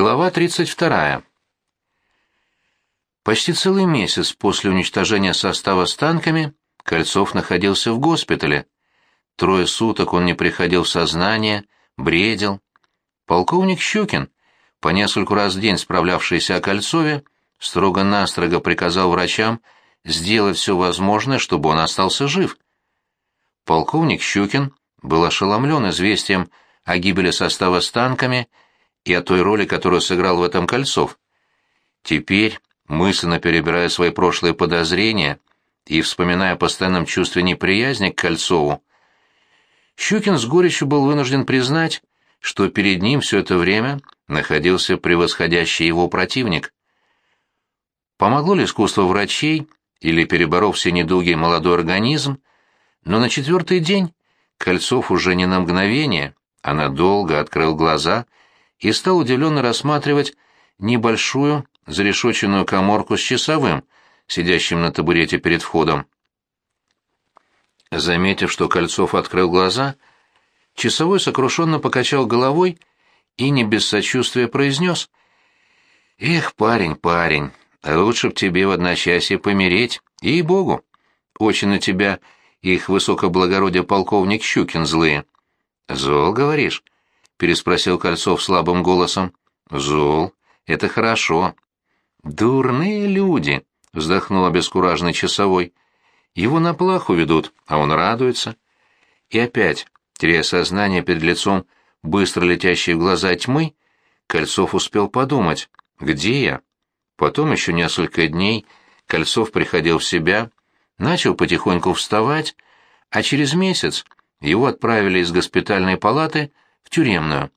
Глава 32. Почти целый месяц после уничтожения состава с танками Кольцов находился в госпитале. Трое суток он не приходил в сознание, бредил. Полковник Щукин, по нескольку раз в день справлявшийся о Кольцове, строго-настрого приказал врачам сделать все возможное, чтобы он остался жив. Полковник Щукин был ошеломлен известием о гибели состава с танками и о той роли, которую сыграл в этом Кольцов. Теперь, мысленно перебирая свои прошлые подозрения и вспоминая о постоянном чувстве неприязни к Кольцову, Щукин с горечью был вынужден признать, что перед ним все это время находился превосходящий его противник. Помогло ли искусство врачей или, переборов все недуги, молодой организм, но на четвертый день Кольцов уже не на мгновение, а надолго открыл глаза — и стал удивленно рассматривать небольшую зарешоченную коморку с часовым, сидящим на табурете перед входом. Заметив, что Кольцов открыл глаза, часовой сокрушенно покачал головой и не без сочувствия произнес. «Эх, парень, парень, лучше б тебе в одночасье помереть, ей-богу! Очень на тебя их высокоблагородие полковник Щукин злые». «Зол, говоришь?» Переспросил Кольцов слабым голосом. «Зол. Это хорошо». «Дурные люди», — вздохнул обескураженный часовой. «Его на плаху ведут, а он радуется». И опять, теряя сознание перед лицом быстро летящие в глаза тьмы, Кольцов успел подумать, где я? Потом еще несколько дней Кольцов приходил в себя, начал потихоньку вставать, а через месяц его отправили из госпитальной палаты в тюремную.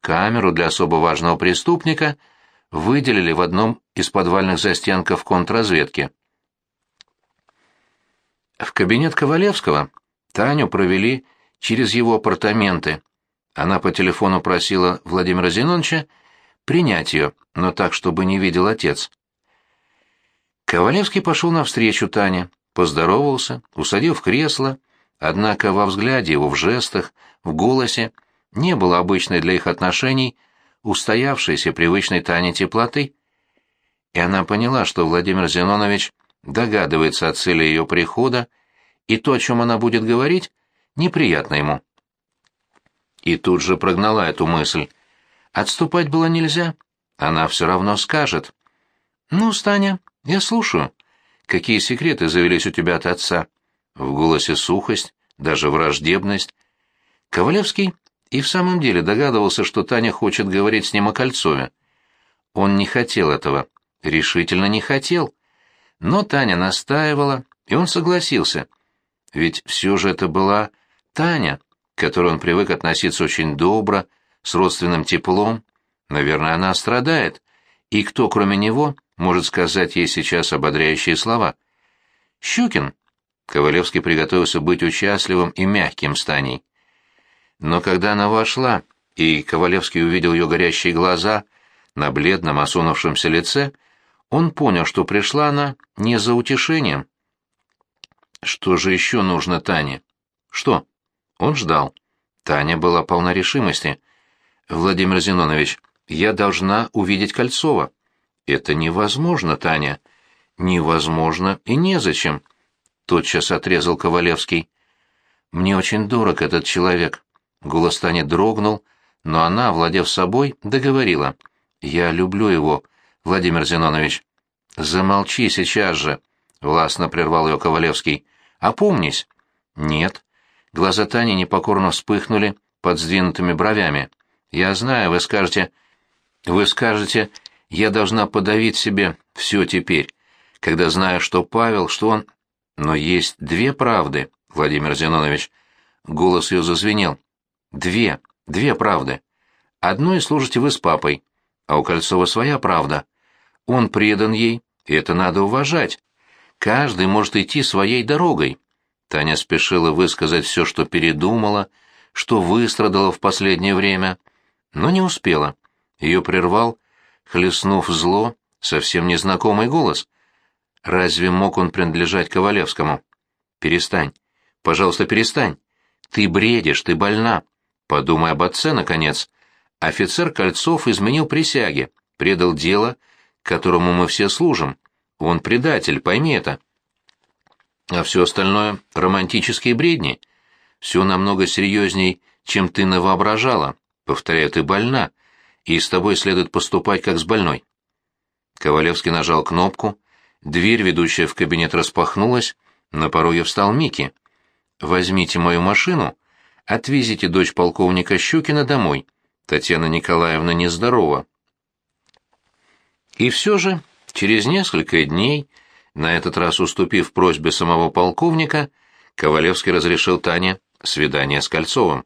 Камеру для особо важного преступника выделили в одном из подвальных застенков контрразведки. В кабинет Ковалевского Таню провели через его апартаменты. Она по телефону просила Владимира Зиноновича принять ее, но так, чтобы не видел отец. Ковалевский пошел навстречу Тане, поздоровался, усадил в кресло, однако во взгляде его, в жестах, в голосе не было обычной для их отношений устоявшейся привычной Тане теплоты. И она поняла, что Владимир Зинонович догадывается о цели ее прихода, и то, о чем она будет говорить, неприятно ему. И тут же прогнала эту мысль. Отступать было нельзя, она все равно скажет. «Ну, Станя, я слушаю. Какие секреты завелись у тебя от отца?» В голосе сухость, даже враждебность. Ковалевский и в самом деле догадывался, что Таня хочет говорить с ним о Кольцове. Он не хотел этого, решительно не хотел. Но Таня настаивала, и он согласился. Ведь все же это была Таня, к которой он привык относиться очень добро, с родственным теплом. Наверное, она страдает. И кто, кроме него, может сказать ей сейчас ободряющие слова? «Щукин!» Ковалевский приготовился быть участливым и мягким с Таней. Но когда она вошла, и Ковалевский увидел ее горящие глаза на бледном, осунувшемся лице, он понял, что пришла она не за утешением. Что же еще нужно Тане? Что? Он ждал. Таня была полна решимости. «Владимир Зинонович, я должна увидеть Кольцова». «Это невозможно, Таня». «Невозможно и незачем», — тотчас отрезал Ковалевский. «Мне очень дорог этот человек. Голос Тани дрогнул, но она, владев собой, договорила. «Я люблю его, Владимир Зинонович». «Замолчи сейчас же», — властно прервал ее Ковалевский. «Опомнись». «Нет». Глаза Тани непокорно вспыхнули под сдвинутыми бровями. «Я знаю, вы скажете...» «Вы скажете, я должна подавить себе все теперь, когда знаю, что Павел, что он...» «Но есть две правды, Владимир Зинонович». Голос ее зазвенел. Две, две правды. Одной служите вы с папой, а у Кольцова своя правда. Он предан ей, и это надо уважать. Каждый может идти своей дорогой. Таня спешила высказать все, что передумала, что выстрадала в последнее время, но не успела. Ее прервал, хлестнув зло, совсем незнакомый голос. Разве мог он принадлежать Ковалевскому? «Перестань. Пожалуйста, перестань. Ты бредишь, ты больна. Подумай об отце, наконец. Офицер Кольцов изменил присяге, предал дело, которому мы все служим. Он предатель, пойми это. А все остальное — романтические бредни. Все намного серьезней, чем ты навоображала. Повторяю, ты больна, и с тобой следует поступать как с больной. Ковалевский нажал кнопку, дверь, ведущая в кабинет, распахнулась, на пороге встал Микки. «Возьмите мою машину, отвезите дочь полковника Щукина домой. Татьяна Николаевна нездорова». И все же, через несколько дней, на этот раз уступив просьбе самого полковника, Ковалевский разрешил Тане свидание с Кольцовым.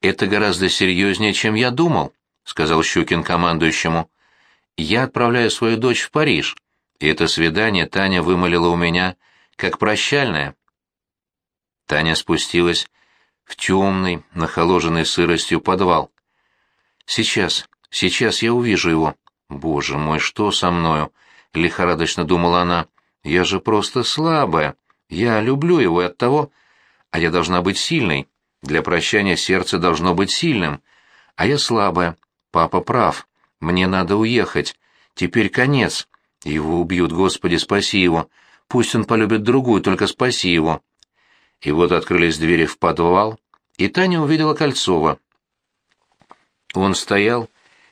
«Это гораздо серьезнее, чем я думал», — сказал Щукин командующему. «Я отправляю свою дочь в Париж, и это свидание Таня вымолила у меня как прощальное». Таня спустилась в темный, нахоложенный сыростью подвал. «Сейчас, сейчас я увижу его. Боже мой, что со мною?» — лихорадочно думала она. «Я же просто слабая. Я люблю его и оттого... А я должна быть сильной. Для прощания сердце должно быть сильным. А я слабая. Папа прав. Мне надо уехать. Теперь конец. Его убьют, Господи, спаси его. Пусть он полюбит другую, только спаси его. И вот открылись двери в подвал, и Таня увидела Кольцова. Он стоял,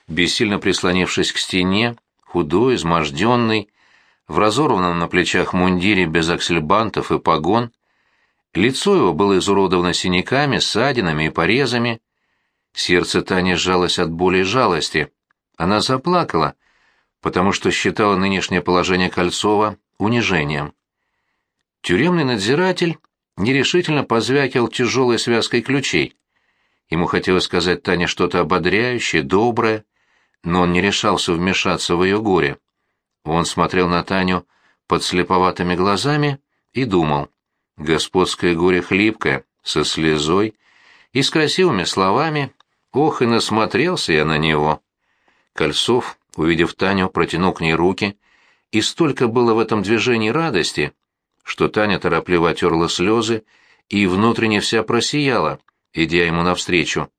бессильно прислонившись к стене, худой, изможденный, в разорванном на плечах мундире без аксельбантов и погон, Лицо его было изуродовано синяками, ссадинами и порезами. Сердце Тани сжалось от боли и жалости. Она заплакала, потому что считала нынешнее положение Кольцова унижением. Тюремный надзиратель нерешительно позвякивал тяжелой связкой ключей. Ему хотелось сказать Тане что-то ободряющее, доброе, но он не решался вмешаться в ее горе. Он смотрел на Таню под слеповатыми глазами и думал — Господское горе хлипкое, со слезой и с красивыми словами. Ох, и насмотрелся я на него. Кольцов, увидев Таню, протянул к ней руки, и столько было в этом движении радости, что Таня торопливо отерла слезы и внутренне вся просияла, идя ему навстречу.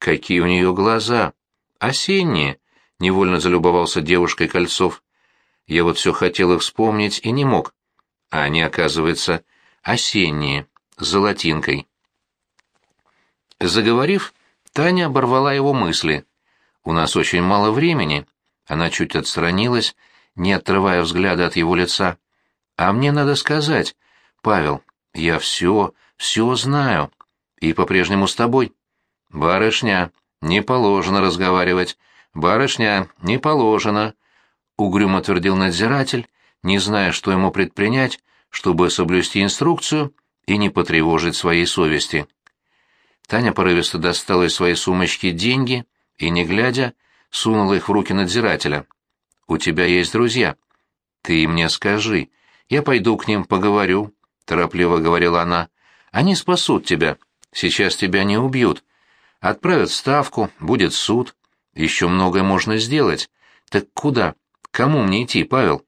Какие у нее глаза! Осенние! — невольно залюбовался девушкой Кольцов. Я вот все хотел их вспомнить и не мог. А они, оказывается, осенние, с золотинкой. Заговорив, Таня оборвала его мысли. «У нас очень мало времени». Она чуть отстранилась, не отрывая взгляда от его лица. «А мне надо сказать, Павел, я все, все знаю. И по-прежнему с тобой». «Барышня, не положено разговаривать. Барышня, не положено», — угрюмо твердил надзиратель, не зная, что ему предпринять, чтобы соблюсти инструкцию и не потревожить своей совести. Таня порывисто достала из своей сумочки деньги и, не глядя, сунула их в руки надзирателя. «У тебя есть друзья. Ты мне скажи. Я пойду к ним поговорю», — торопливо говорила она. «Они спасут тебя. Сейчас тебя не убьют. Отправят ставку, будет суд. Еще многое можно сделать. Так куда? Кому мне идти, Павел?»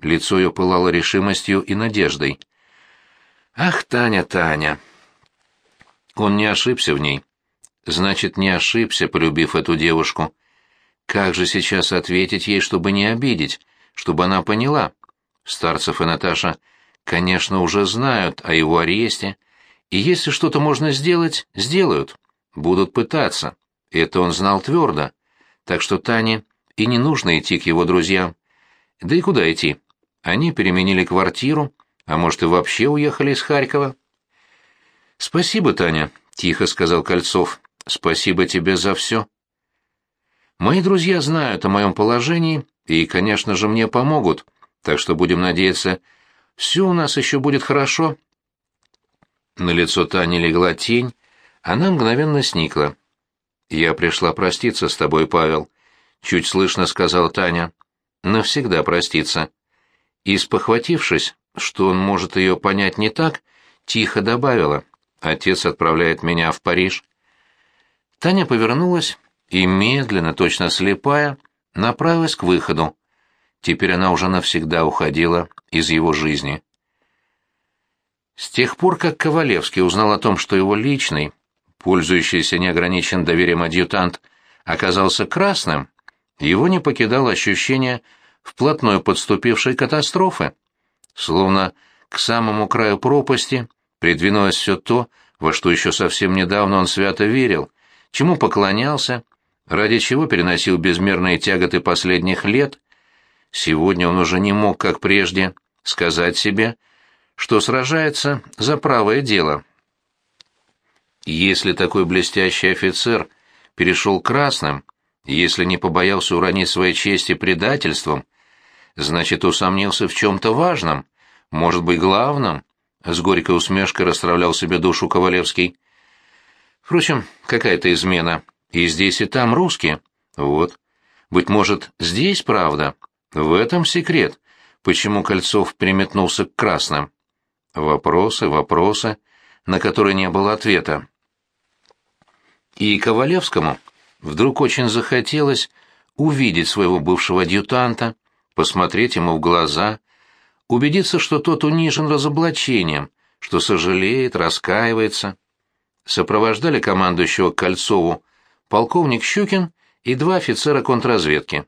Лицо ее пылало решимостью и надеждой. «Ах, Таня, Таня!» Он не ошибся в ней. Значит, не ошибся, полюбив эту девушку. Как же сейчас ответить ей, чтобы не обидеть, чтобы она поняла? Старцев и Наташа, конечно, уже знают о его аресте, и если что-то можно сделать, сделают, будут пытаться. Это он знал твердо. Так что Тане и не нужно идти к его друзьям. Да и куда идти? Они переменили квартиру, а может и вообще уехали из Харькова. «Спасибо, Таня», — тихо сказал Кольцов. «Спасибо тебе за все». «Мои друзья знают о моем положении и, конечно же, мне помогут, так что будем надеяться, все у нас еще будет хорошо». На лицо Тани легла тень, она мгновенно сникла. «Я пришла проститься с тобой, Павел», — чуть слышно сказала Таня. «Навсегда проститься». И, спохватившись, что он может ее понять не так, тихо добавила «Отец отправляет меня в Париж». Таня повернулась и, медленно, точно слепая, направилась к выходу. Теперь она уже навсегда уходила из его жизни. С тех пор, как Ковалевский узнал о том, что его личный, пользующийся неограниченным доверием адъютант, оказался красным, его не покидало ощущение вплотную подступившей катастрофы. Словно к самому краю пропасти придвинулось все то, во что еще совсем недавно он свято верил, чему поклонялся, ради чего переносил безмерные тяготы последних лет. Сегодня он уже не мог, как прежде, сказать себе, что сражается за правое дело. Если такой блестящий офицер перешел красным, если не побоялся уронить своей чести предательством, значит, усомнился в чем-то важном, может быть, главном, — с горькой усмешкой расстравлял себе душу Ковалевский. Впрочем, какая-то измена. И здесь, и там русские. Вот. Быть может, здесь правда. В этом секрет, почему Кольцов приметнулся к красным. Вопросы, вопросы, на которые не было ответа. И Ковалевскому вдруг очень захотелось увидеть своего бывшего адъютанта, посмотреть ему в глаза, убедиться, что тот унижен разоблачением, что сожалеет, раскаивается. Сопровождали командующего Кольцову полковник Щукин и два офицера контрразведки.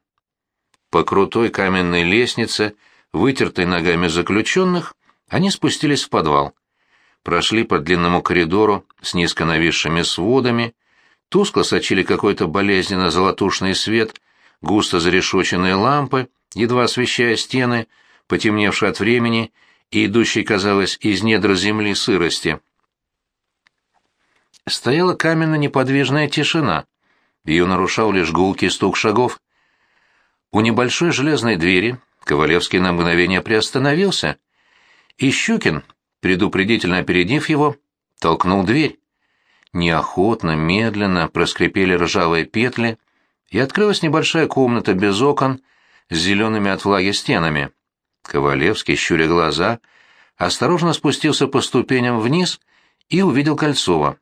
По крутой каменной лестнице, вытертой ногами заключенных, они спустились в подвал. Прошли по длинному коридору с низко нависшими сводами, Тускло сочили какой-то болезненно золотушный свет, густо зарешоченные лампы, едва освещая стены, потемневшие от времени и идущие, казалось, из недр земли сырости. Стояла каменно-неподвижная тишина. Ее нарушал лишь гулкий стук шагов. У небольшой железной двери Ковалевский на мгновение приостановился, и Щукин, предупредительно опередив его, толкнул дверь. Неохотно, медленно проскрипели ржавые петли, и открылась небольшая комната без окон с зелеными от влаги стенами. Ковалевский, щуря глаза, осторожно спустился по ступеням вниз и увидел Кольцова.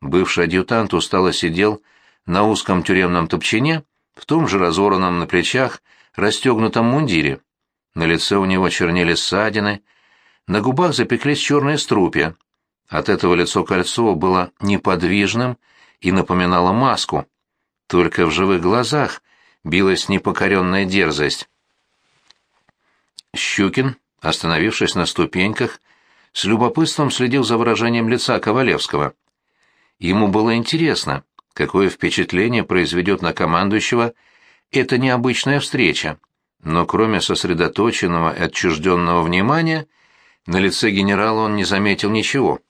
Бывший адъютант устало сидел на узком тюремном топчине, в том же разорванном на плечах, расстегнутом мундире. На лице у него чернели ссадины, на губах запеклись черные струпья, от этого лицо Кольцова было неподвижным и напоминало маску. Только в живых глазах билась непокоренная дерзость. Щукин, остановившись на ступеньках, с любопытством следил за выражением лица Ковалевского. Ему было интересно, какое впечатление произведет на командующего эта необычная встреча, но кроме сосредоточенного и отчужденного внимания, на лице генерала он не заметил ничего.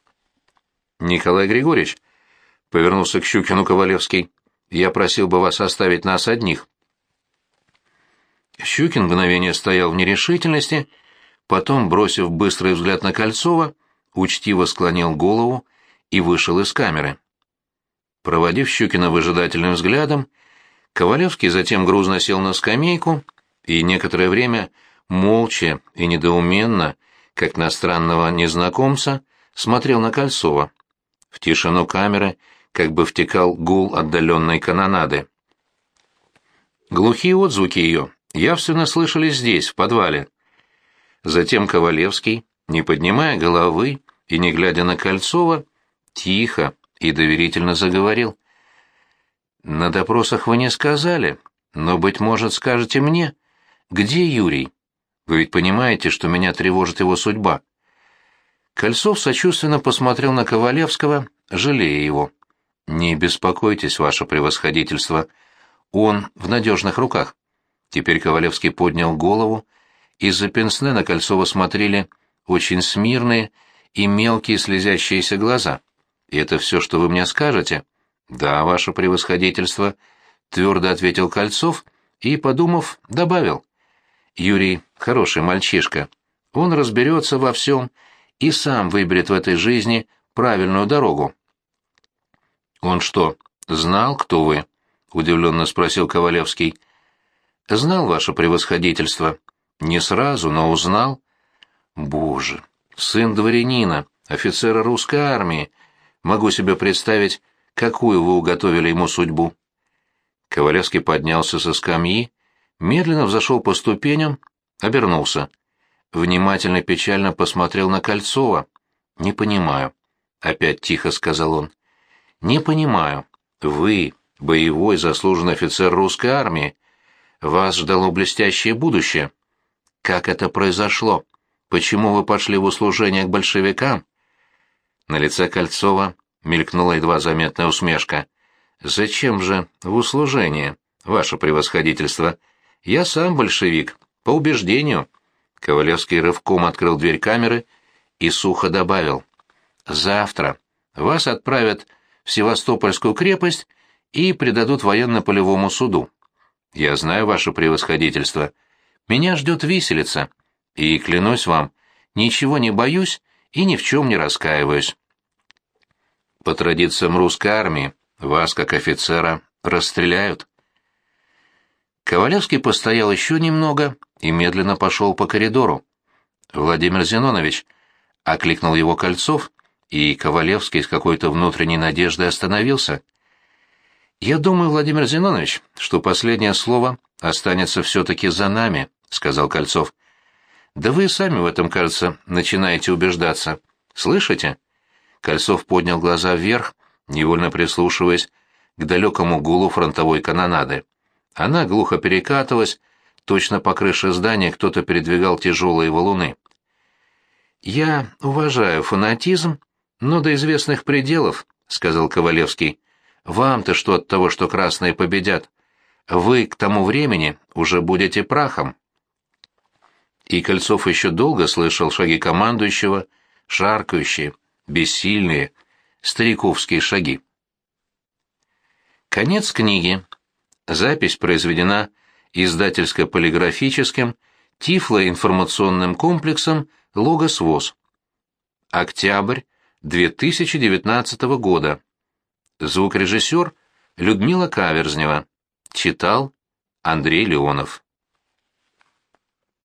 Николай Григорьевич, повернулся к Щукину Ковалевский, я просил бы вас оставить нас одних. Щукин мгновение стоял в нерешительности, потом, бросив быстрый взгляд на Кольцова, учтиво склонил голову и вышел из камеры. Проводив Щукина выжидательным взглядом, Ковалевский затем грузно сел на скамейку и некоторое время молча и недоуменно, как на странного незнакомца, смотрел на Кольцова. В тишину камеры как бы втекал гул отдаленной канонады. Глухие отзвуки ее явственно слышались здесь, в подвале. Затем Ковалевский, не поднимая головы и не глядя на Кольцова, тихо и доверительно заговорил. «На допросах вы не сказали, но, быть может, скажете мне, где Юрий? Вы ведь понимаете, что меня тревожит его судьба. Кольцов сочувственно посмотрел на Ковалевского, жалея его. «Не беспокойтесь, ваше превосходительство. Он в надежных руках». Теперь Ковалевский поднял голову. Из-за пенсне на Кольцова смотрели очень смирные и мелкие слезящиеся глаза. «И это все, что вы мне скажете?» «Да, ваше превосходительство», — твердо ответил Кольцов и, подумав, добавил. «Юрий хороший мальчишка. Он разберется во всем и сам выберет в этой жизни правильную дорогу. «Он что, знал, кто вы?» — удивленно спросил Ковалевский. «Знал ваше превосходительство. Не сразу, но узнал. Боже, сын дворянина, офицера русской армии. Могу себе представить, какую вы уготовили ему судьбу». Ковалевский поднялся со скамьи, медленно взошел по ступеням, обернулся внимательно печально посмотрел на Кольцова. «Не понимаю», — опять тихо сказал он. Не понимаю. Вы, боевой заслуженный офицер русской армии, вас ждало блестящее будущее. Как это произошло? Почему вы пошли в услужение к большевикам? На лице Кольцова мелькнула едва заметная усмешка. Зачем же в услужение, ваше превосходительство? Я сам большевик, по убеждению. Ковалевский рывком открыл дверь камеры и сухо добавил. Завтра вас отправят в Севастопольскую крепость и предадут военно-полевому суду. Я знаю ваше превосходительство. Меня ждет виселица, и, клянусь вам, ничего не боюсь и ни в чем не раскаиваюсь. По традициям русской армии, вас, как офицера, расстреляют. Ковалевский постоял еще немного и медленно пошел по коридору. «Владимир Зинонович», — окликнул его Кольцов, и Ковалевский с какой-то внутренней надеждой остановился. «Я думаю, Владимир Зинонович, что последнее слово останется все-таки за нами», — сказал Кольцов. «Да вы сами в этом, кажется, начинаете убеждаться. Слышите?» Кольцов поднял глаза вверх, невольно прислушиваясь к далекому гулу фронтовой канонады. Она глухо перекатывалась, точно по крыше здания кто-то передвигал тяжелые валуны. «Я уважаю фанатизм, но до известных пределов», — сказал Ковалевский. «Вам-то что от того, что красные победят? Вы к тому времени уже будете прахом». И Кольцов еще долго слышал шаги командующего, шаркающие, бессильные, стариковские шаги. Конец книги. Запись произведена издательско-полиграфическим тифлоинформационным комплексом «Логос ВОЗ». Октябрь 2019 года. Звукорежиссер Людмила Каверзнева. Читал Андрей Леонов.